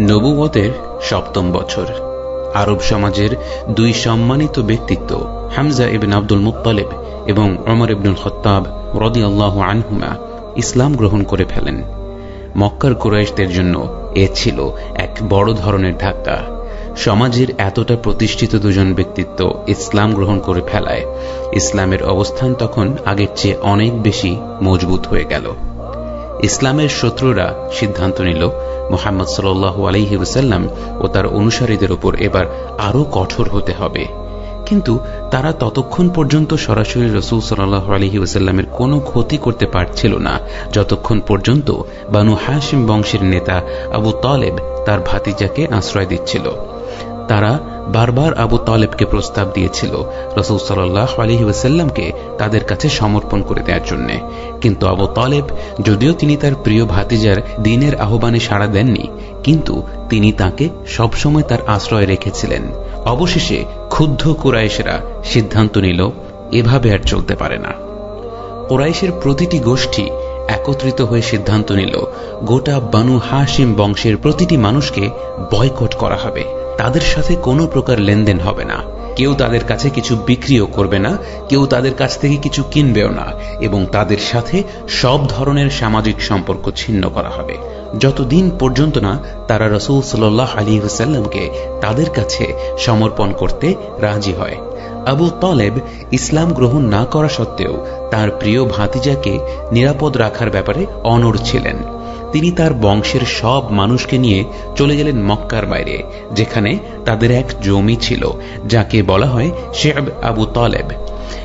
নবুবতের সপ্তম বছর। আরব সমাজের দুই সম্মানিত ব্যক্তিত্ব, হামজা ইবিন আব্দুল মুতালেব এবং অমর ইবনুল খত্তাব রদি আল্লাহ আনহুমা ইসলাম গ্রহণ করে ফেলেন। মক্কার কুরাইশদের জন্য এ ছিল এক বড় ধরনের ধাক্কা। সমাজের এতটা প্রতিষ্ঠিত দুজন ব্যক্তিত্ব ইসলাম গ্রহণ করে ফেলায়, ইসলামের অবস্থান তখন আগের চেয়ে অনেক বেশি মজবুত হয়ে গেল। ইসলামের শত্রুরা সিদ্ধান্ত নিল, মোহাম্মদ সাল আলহি ওসাল্লাম ও তার অনুসারীদের ওপর এবার আরও কঠোর হতে হবে। কিন্তু তারা ততক্ষণ পর্যন্ত সরাসরি রসুল সাল্লাহ আলহি ওসাল্লামের কোনো ক্ষতি করতে পারছিল না। যতক্ষণ পর্যন্ত বানু হাসিম বংশের নেতা আবু তলেব তার ভাতিজাকে আশ্রয় দিচ্ছিল। তারা বারবার আবু তালেবকে প্রস্তাব দিয়েছিল রসুল সাল্লাহ আলহি ওসাল্লামকে তাদের কাছে সমর্পণ করে দেওয়ার জন্য। কিন্তু আবু তালেব, যদিও তিনি তার প্রিয় ভাতিজার দিনের আহ্বানে সাড়া দেননি, কিন্তু তিনি তাকে সবসময় তার আশ্রয় রেখেছিলেন। অবশেষে ক্ষুদ্ধ কুরাইশেরা সিদ্ধান্ত নিল, এভাবে আর চলতে পারে না। কোরাইশের প্রতিটি গোষ্ঠী একত্রিত হয়ে সিদ্ধান্ত নিল, গোটা বানু হাসিম বংশের প্রতিটি মানুষকে বয়কট করা হবে। তাদের সাথে কোনো প্রকার লেনদেন হবে না। কেউ তাদের কাছে কিছু বিক্রিও করবে না, কেউ তাদের কাছ থেকে কিছু কিনবেও না, এবং তাদের সাথে সব ধরনের সামাজিক সম্পর্ক ছিন্ন করা হবে। যতদিন পর্যন্ত না তারা রসুল সাল্লাহ আলী হুসাল্লামকে তাদের কাছে সমর্পণ করতে রাজি হয়। আবু তলেব ইসলাম গ্রহণ না করা সত্ত্বেও তার প্রিয় ভাতিজাকে নিরাপদ রাখার ব্যাপারে অনড় ছিলেন। তিনি তার বংশের সব মানুষকে নিয়ে চলে গেলেন মক্কার বাইরে, যেখানে তাদের এক জমি ছিল, যাকে বলা হয় শেব আবু তলেব।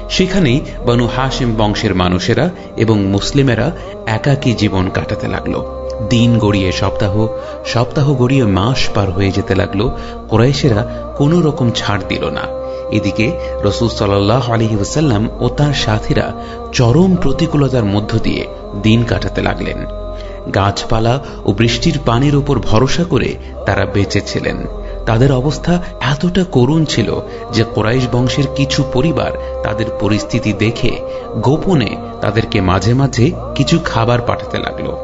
সেখানেই বনু হাসিম বংশের মানুষেরা এবং মুসলিমেরা একাকী জীবন কাটাতে লাগল। দিন গড়িয়ে সপ্তাহ সপ্তাহ গড়িয়ে মাস পার হয়ে যেতে লাগল, কোরাইশেরা কোনো রকম ছাড় দিল না। এদিকে রসুল সাল্লাহ আলহি ওসাল্লাম ও তার সাথীরা চরম প্রতিকূলতার মধ্য দিয়ে দিন কাটাতে লাগলেন। গাছপালা ও বৃষ্টির পানির উপর ভরসা করে তারা বেঁচেছিলেন তাদের অবস্থা এতটা করুণ ছিল যে কোরাইশ বংশের কিছু পরিবার তাদের পরিস্থিতি দেখে গোপনে তাদেরকে মাঝে মাঝে কিছু খাবার পাঠাতে লাগল।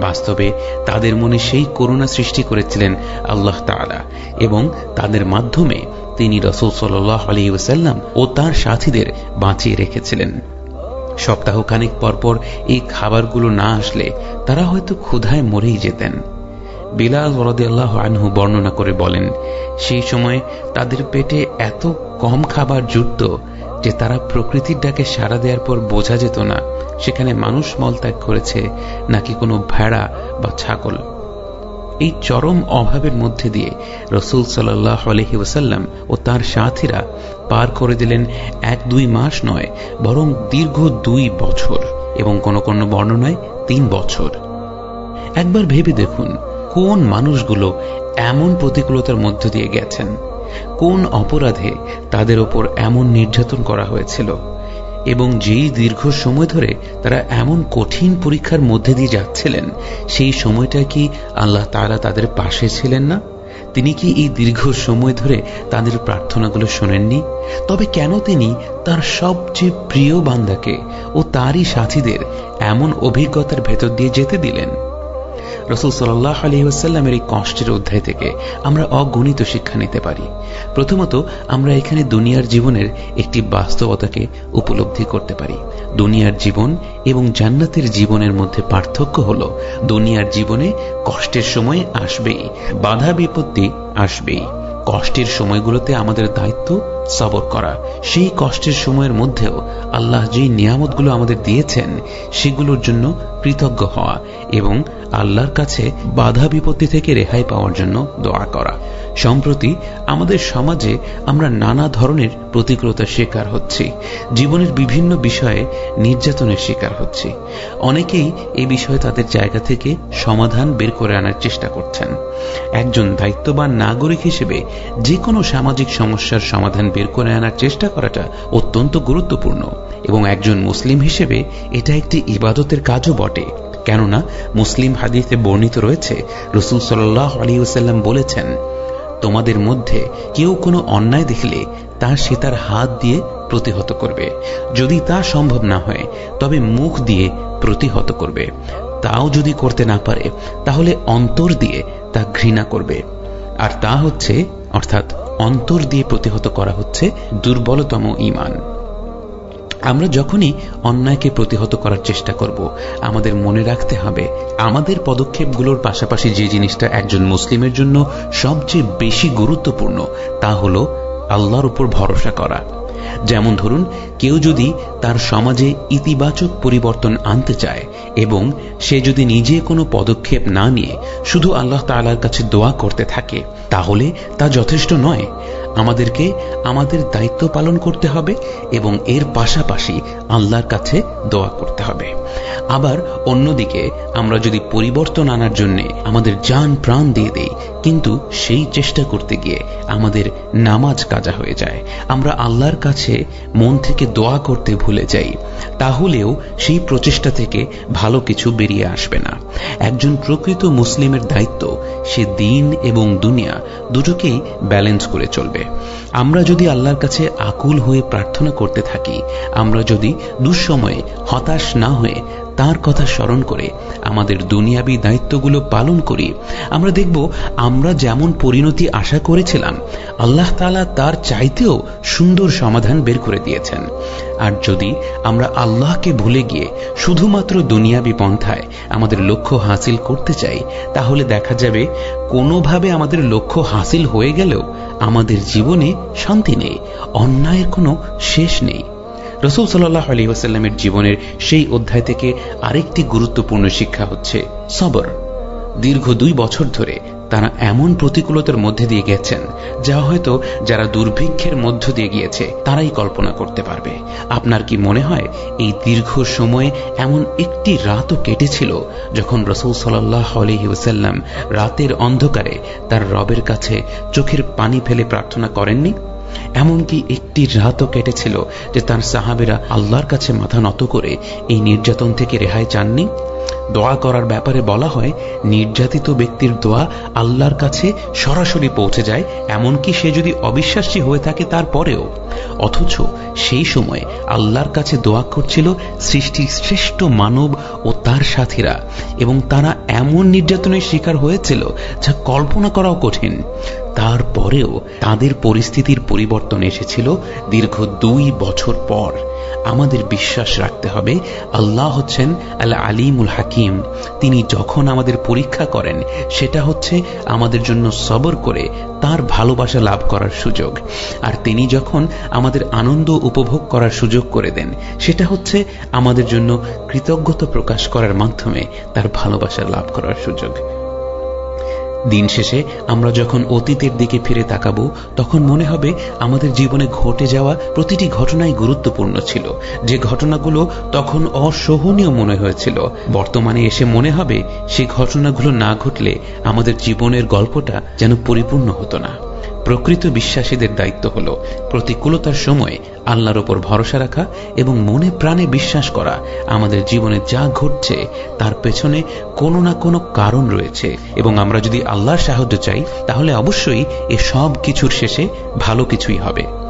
বাস্তবে তাদের মনে সেই করুণা সৃষ্টি করেছিলেন আল্লাহ তালা এবং তাদের মাধ্যমে তিনি রসুল সাল্লাহ আলী ওসাল্লাম ও তার সাথীদের বাঁচিয়ে রেখেছিলেন। সপ্তাহখানেক পরপর এই খাবারগুলো না আসলে তারা হয়তো ক্ষুধায় মরেই যেতেন। বিলাল আল্লাহ আনহু বর্ণনা করে বলেন, সেই সময় তাদের পেটে এত কম খাবার জুটত যে তারা প্রকৃতির ডাকে সাড়া দেওয়ার পর বোঝা যেত না সেখানে মানুষ মলত্যাগ করেছে নাকি কোনো ভেড়া বা ছাগল। এই চরম অভাবের মধ্যে দিয়ে রসুল সাল্লাহ আলহি ওসাল্লাম ও তার সাথীরা পার করে দিলেন এক দুই মাস নয়, বরং দীর্ঘ দুই বছর এবং কোন কোন বর্ণনায় তিন বছর। একবার ভেবে দেখুন, কোন মানুষগুলো এমন প্রতিকূলতার মধ্য দিয়ে গেছেন, কোন অপরাধে তাদের ওপর এমন নির্যাতন করা হয়েছিল। এবং যেই দীর্ঘ সময় ধরে তারা এমন কঠিন পরীক্ষার মধ্যে দিয়ে যাচ্ছিলেন, সেই সময়টা কি আল্লাহ তারা তাদের পাশে ছিলেন না? তিনি কি এই দীর্ঘ সময় ধরে তাদের প্রার্থনাগুলো শোনেননি? তবে কেন তিনি তার সবচেয়ে প্রিয় বান্দাকে ও তারই সাথীদের এমন অভিজ্ঞতার ভেতর দিয়ে যেতে দিলেন? রসুল সাল্লাহ আলী ওসাল্লামের এই কষ্টের অধ্যায় থেকে আমরা অগণিত শিক্ষা নিতে পারি। প্রথমত, আমরা এখানে দুনিয়ার জীবনের একটি বাস্তবতাকে উপলব্ধি করতে পারি। দুনিয়ার জীবন এবং জান্নাতের জীবনের মধ্যে পার্থক্য হল, দুনিয়ার জীবনে কষ্টের সময় আসবেই, বাধা বিপত্তি আসবেই। কষ্টের সময়গুলোতে আমাদের দায়িত্ব সবর করা। সেই কষ্টের সময়ের মধ্যেও আল্লাহ যেই নিয়ামতগুলো আমাদের দিয়েছেন, সেগুলোর জন্য কৃতজ্ঞ হওয়া এবং আল্লাহর কাছে বাধা বিপত্তি থেকে রেহাই পাওয়ার জন্য দোয়া করা। সম্প্রতি আমাদের সমাজে আমরা নানা ধরনের প্রতিকূলতার শিকার হচ্ছি। জীবনের বিভিন্ন বিষয়ে নির্যাতনের শিকার হচ্ছি। অনেকেই এই বিষয়ে তাদের জায়গা থেকে সমাধান বের করে আনার চেষ্টা করছেন। একজন দায়িত্ববান নাগরিক হিসেবে যে কোনো সামাজিক সমস্যার সমাধান বের করে আনার চেষ্টা করাটা অত্যন্ত গুরুত্বপূর্ণ এবং একজন মুসলিম হিসেবে এটা একটি ইবাদতের কাজও বটে। কেননা মুসলিম হাদিতে বর্ণিত রয়েছে, রসুল সাল্লাহ আলী ওসাল্লাম বলেছেন তোমাদের মধ্যে কেউ কোনো অন্যায় দেখলে তা সে তার হাত দিয়ে প্রতিহত করবে। যদি তা সম্ভব না হয়, তবে মুখ দিয়ে প্রতিহত করবে। তাও যদি করতে না পারে, তাহলে অন্তর দিয়ে তা ঘৃণা করবে। আর তা হচ্ছে, অর্থাৎ অন্তর দিয়ে প্রতিহত করা হচ্ছে দুর্বলতম ইমান। আমরা যখনই অন্যায়কে প্রতিহত করার চেষ্টা করব, আমাদের মনে রাখতে হবে, আমাদের পদক্ষেপগুলোর পাশাপাশি যে জিনিসটা একজন মুসলিমের জন্য সবচেয়ে বেশি গুরুত্বপূর্ণ, তা হল আল্লাহর উপর ভরসা করা। যেমন ধরুন, কেউ যদি তার সমাজে ইতিবাচক পরিবর্তন আনতে চায় এবং সে যদি নিজে কোনো পদক্ষেপ না নিয়ে শুধু আল্লাহ তালার কাছে দোয়া করতে থাকে, তাহলে তা যথেষ্ট নয়। আমাদেরকে আমাদের দায়িত্ব পালন করতে হবে এবং এর পাশাপাশি আল্লাহর কাছে দোয়া করতে হবে। আবার অন্যদিকে আমরা যদি পরিবর্তন আনার জন্য আমাদের যান প্রাণ দিয়ে দেই, কিন্তু সেই চেষ্টা করতে গিয়ে আমাদের নামাজ কাজা হয়ে যায়। আমরা আল্লাহর কাছে মন থেকে দোয়া করতে ভুলে যাই, তাহলেও সেই প্রচেষ্টা থেকে ভালো কিছু বেরিয়ে আসবে না। একজন প্রকৃত মুসলিমের দায়িত্ব সে দিন এবং দুনিয়া দুটোকেই ব্যালেন্স করে চলবে। আমরা যদি আল্লাহর কাছে আকুল হয়ে প্রার্থনা করতে থাকি, আমরা যদি দুঃসময়ে হতাশ না হয়ে তার কথা স্মরণ করে আমাদের দুনিয়াবি দায়িত্বগুলো পালন করি। আমরা দেখব, আমরা যেমন পরিণতি আশা করেছিলাম, আল্লাহ তালা তার চাইতেও সুন্দর সমাধান বের করে দিয়েছেন। আর যদি আমরা আল্লাহকে ভুলে গিয়ে শুধুমাত্র দুনিয়াবি পন্থায় আমাদের লক্ষ্য হাসিল করতে চাই, তাহলে দেখা যাবে, কোনোভাবে আমাদের লক্ষ্য হাসিল হয়ে গেলেও আমাদের জীবনে শান্তি নেই, অন্যায়ের কোনো শেষ নেই। রসুল সাল্লাহ আলী ওসাল্লামের জীবনের সেই অধ্যায় থেকে আরেকটি গুরুত্বপূর্ণ শিক্ষা হচ্ছে সবর। দীর্ঘ দুই বছর ধরে তারা এমন প্রতিকূলতার মধ্যে দিয়ে গেছেন, যা হয়তো যারা দুর্ভিক্ষের মধ্য দিয়ে গিয়েছে তারাই কল্পনা করতে পারবে। আপনার কি মনে হয় এই দীর্ঘ সময়ে এমন একটি রাতও কেটেছিল যখন রসুল সাল্লাহ আলহিউসাল্লাম রাতের অন্ধকারে তার রবের কাছে চোখের পানি ফেলে প্রার্থনা করেননি? এমনকি একটি রাতও কেটেছিল যে তার সাহাবেরা আল্লাহর কাছে মাথা নত করে এই নির্যাতন থেকে রেহাই চাননি? দোয়া করার ব্যাপারে বলা হয়, নির্যাতিত ব্যক্তির দোয়া আল্লাহর কাছে সরাসরি পৌঁছে যায়, এমনকি সে যদি অবিশ্বাসী হয়ে থাকে তারপরেও। অথচ সেই সময় আল্লাহর কাছে দোয়া করছিল সৃষ্টির শ্রেষ্ঠ মানব ও তার সাথীরা, এবং তারা এমন নির্যাতনের শিকার হয়েছিল যা কল্পনা করাও কঠিন। তারপরেও তাদের পরিস্থিতির পরিবর্তন এসেছিল দীর্ঘ দুই বছর পর। আমাদের বিশ্বাস রাখতে হবে, আল্লাহ হচ্ছেন আল আলিমুল হাকিম। তিনি যখন আমাদের পরীক্ষা করেন, সেটা হচ্ছে আমাদের জন্য সবর করে, তার ভালোবাসা লাভ করার সুযোগ। আর তিনি যখন আমাদের আনন্দ উপভোগ করার সুযোগ করে দেন, সেটা হচ্ছে আমাদের জন্য কৃতজ্ঞতা প্রকাশ করার মাধ্যমে তার ভালোবাসা লাভ করার সুযোগ। দিন শেষে আমরা যখন অতীতের দিকে ফিরে তাকাবো, তখন মনে হবে আমাদের জীবনে ঘটে যাওয়া প্রতিটি ঘটনাই গুরুত্বপূর্ণ ছিল। যে ঘটনাগুলো তখন অসহনীয় মনে হয়েছিল। বর্তমানে এসে মনে হবে, সেই ঘটনাগুলো না ঘটলে আমাদের জীবনের গল্পটা যেন পরিপূর্ণ হতো না। প্রকৃত বিশ্বাসীদের দায়িত্ব হল প্রতিকূলতার সময় আল্লাহর ওপর ভরসা রাখা এবং মনে প্রাণে বিশ্বাস করা। আমাদের জীবনে যা ঘটছে, তার পেছনে কোনো না কোনো কারণ রয়েছে। এবং আমরা যদি আল্লাহর সাহায্য চাই, তাহলে অবশ্যই এ সব কিছুর শেষে ভালো কিছুই হবে।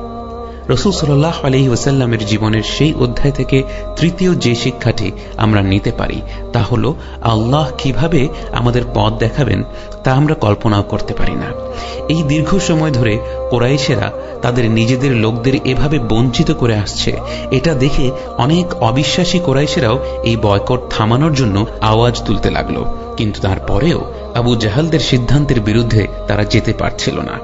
রসুল সাল্লাহ আলহি ওসাল্লামের জীবনের সেই অধ্যায় থেকে তৃতীয় যে শিক্ষাটি আমরা নিতে পারি, তা হল আল্লাহ কীভাবে আমাদের পথ দেখাবেন তা আমরা কল্পনাও করতে পারি না। এই দীর্ঘ সময় ধরে কোরাইশেরা তাদের নিজেদের লোকদের এভাবে বঞ্চিত করে আসছে, এটা দেখে অনেক অবিশ্বাসী কোরাইশেরাও এই বয়কট থামানোর জন্য আওয়াজ তুলতে লাগল। কিন্তু তারপরেও আবু জাহালদের সিদ্ধান্তের বিরুদ্ধে তারা যেতে পারছিল না।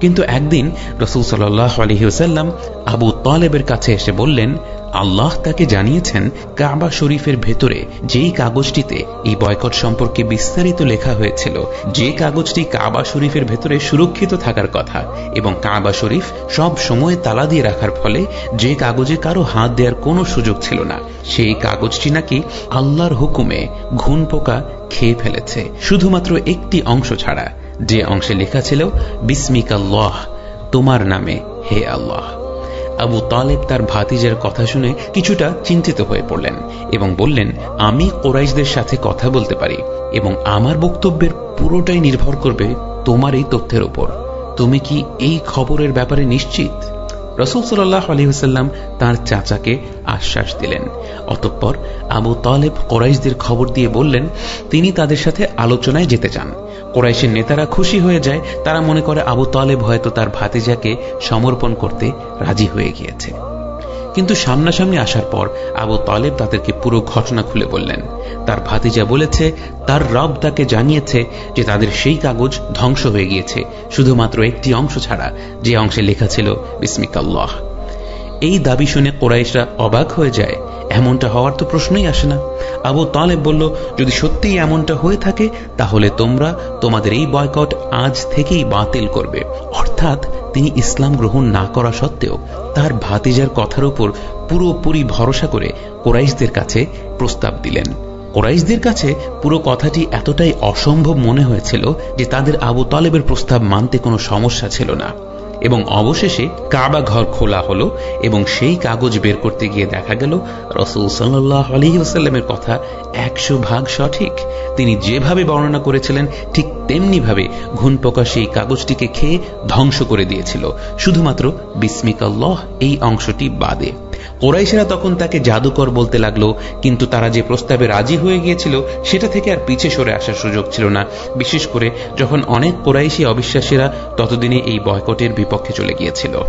কিন্তু একদিন রসুল সাল্লাহ আলহিউসাল্লাম আবু তালেবের কাছে এসে বললেন, আল্লাহ তাকে জানিয়েছেন, কাবা শরীফের ভেতরে যেই কাগজটিতে এই বয়কট সম্পর্কে বিস্তারিত লেখা হয়েছিল, যে কাগজটি কাবা শরীফের ভেতরে সুরক্ষিত থাকার কথা এবং কাবা শরীফ সব সময় তালা দিয়ে রাখার ফলে যে কাগজে কারও হাত দেওয়ার কোনো সুযোগ ছিল না, সেই কাগজটি নাকি আল্লাহর হুকুমে ঘুন পোকা খেয়ে ফেলেছে। শুধুমাত্র একটি অংশ ছাড়া যে অংশে লেখা ছিল, বিসমিকাল্লাহ, তোমার নামে, হে আল্লাহ। আবু তালেব তার ভাতিজের কথা শুনে কিছুটা চিন্তিত হয়ে পড়লেন এবং বললেন, আমি কোরাইশদের সাথে কথা বলতে পারি এবং আমার বক্তব্যের পুরোটাই নির্ভর করবে তোমার এই তথ্যের উপর। তুমি কি এই খবরের ব্যাপারে নিশ্চিত? রসুল সাল্লাহ আলহিহাল্লাম তাঁর চাচাকে আশ্বাস দিলেন। অতঃপর আবু তালেব কোরাইশদের খবর দিয়ে বললেন, তিনি তাদের সাথে আলোচনায় যেতে চান। কোরাইশের নেতারা খুশি হয়ে যায়। তারা মনে করে আবু তালেব হয়তো তার ভাতিজাকে সমর্পণ করতে রাজি হয়ে গিয়েছে। কিন্তু সামনাসামনি আসার পর আবু তালেব তাদেরকে পুরো ঘটনা খুলে বললেন। তার ভাতিজা বলেছে, তার রব তাকে জানিয়েছে যে তাদের সেই কাগজ ধ্বংস হয়ে গিয়েছে, শুধুমাত্র একটি অংশ ছাড়া, যে অংশে লেখা ছিল, বিসমিকাল্লাহ। এই দাবি শুনে কোরাইশরা অবাক হয়ে যায়। এমনটা হওয়ার তো প্রশ্নই আসে না। আবু তালেব বলল, যদি সত্যিই এমনটা হয়ে থাকে, তাহলে তোমরা তোমাদের এই বয়কট আজ থেকেই বাতিল করবে। অর্থাৎ তিনি ইসলাম গ্রহণ না করা সত্ত্বেও তার ভাতিজার কথার উপর পুরোপুরি ভরসা করে কোরাইশদের কাছে প্রস্তাব দিলেন। কোরাইশদের কাছে পুরো কথাটি এতটাই অসম্ভব মনে হয়েছিল যে তাদের আবু তালেবের প্রস্তাব মানতে কোনো সমস্যা ছিল না। এবং অবশেষে কাবা ঘর খোলা হলো এবং সেই কাগজ বের করতে গিয়ে দেখা গেল রসুল সাল্লাহ আলহিউসাল্লামের কথা একশো ভাগ সঠিক। তিনি যেভাবে বর্ণনা করেছিলেন, ঠিক তেমনিভাবে ঘুণ পোকা এই কাগজটিকে খেয়ে ধ্বংস করে দিয়েছিল। শুধুমাত্র বিস্মিকাল্লহ এই অংশটি বাদে। কোরাইশেরা তখন তাকে জাদুকর বলতে লাগল, কিন্তু তারা যে প্রস্তাবে রাজি হয়ে গিয়েছিল, সেটা থেকে আর পিছে সরে আসার সুযোগ ছিল না। বিশেষ করে যখন অনেক কোরাইশি অবিশ্বাসীরা ততদিনে এই বয়কটের বিপক্ষে চলে গিয়েছিল।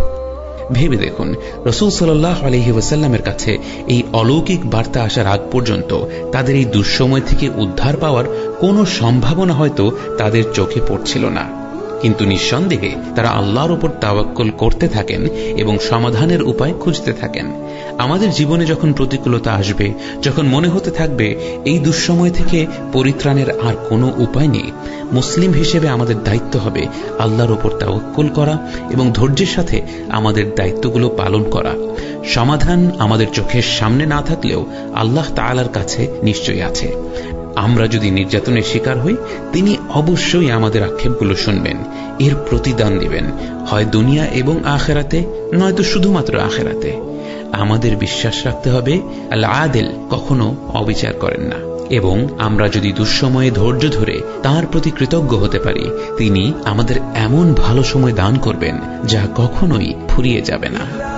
ভেবে দেখুন, রসুল সাল্লাহ আলহি ওয়াসাল্লামের কাছে এই অলৌকিক বার্তা আসার আগ পর্যন্ত তাদের এই দুঃসময় থেকে উদ্ধার পাওয়ার কোনো সম্ভাবনা হয়তো তাদের চোখে পড়ছিল না। কিন্তু নিঃসন্দেহে তারা আল্লাহর উপর তাওয়াক্কল করতে থাকেন এবং সমাধানের উপায় খুঁজতে থাকেন। আমাদের জীবনে যখন প্রতিকূলতা আসবে, যখন মনে হতে থাকবে, এই দুঃসময় থেকে পরিত্রাণের আর কোনো উপায় নেই। মুসলিম হিসেবে আমাদের দায়িত্ব হবে আল্লাহর উপর তাওয়াক্কল করা এবং ধৈর্যের সাথে আমাদের দায়িত্বগুলো পালন করা। সমাধান আমাদের চোখের সামনে না থাকলেও আল্লাহ তালার কাছে নিশ্চয়ই আছে। আমরা যদি নির্যাতনের শিকার হই, তিনি অবশ্যই আমাদের আক্ষেপগুলো শুনবেন, এর প্রতিদান দিবেন, হয় দুনিয়া এবং আখেরাতে নয়তো শুধুমাত্র আখেরাতে। আমাদের বিশ্বাস রাখতে হবে আল্লাহ আদেল কখনো অবিচার করেন না। এবং আমরা যদি দুঃসময়ে ধৈর্য ধরে তার প্রতি কৃতজ্ঞ হতে পারি, তিনি আমাদের এমন ভালো সময় দান করবেন, যা কখনোই ফুরিয়ে যাবে না।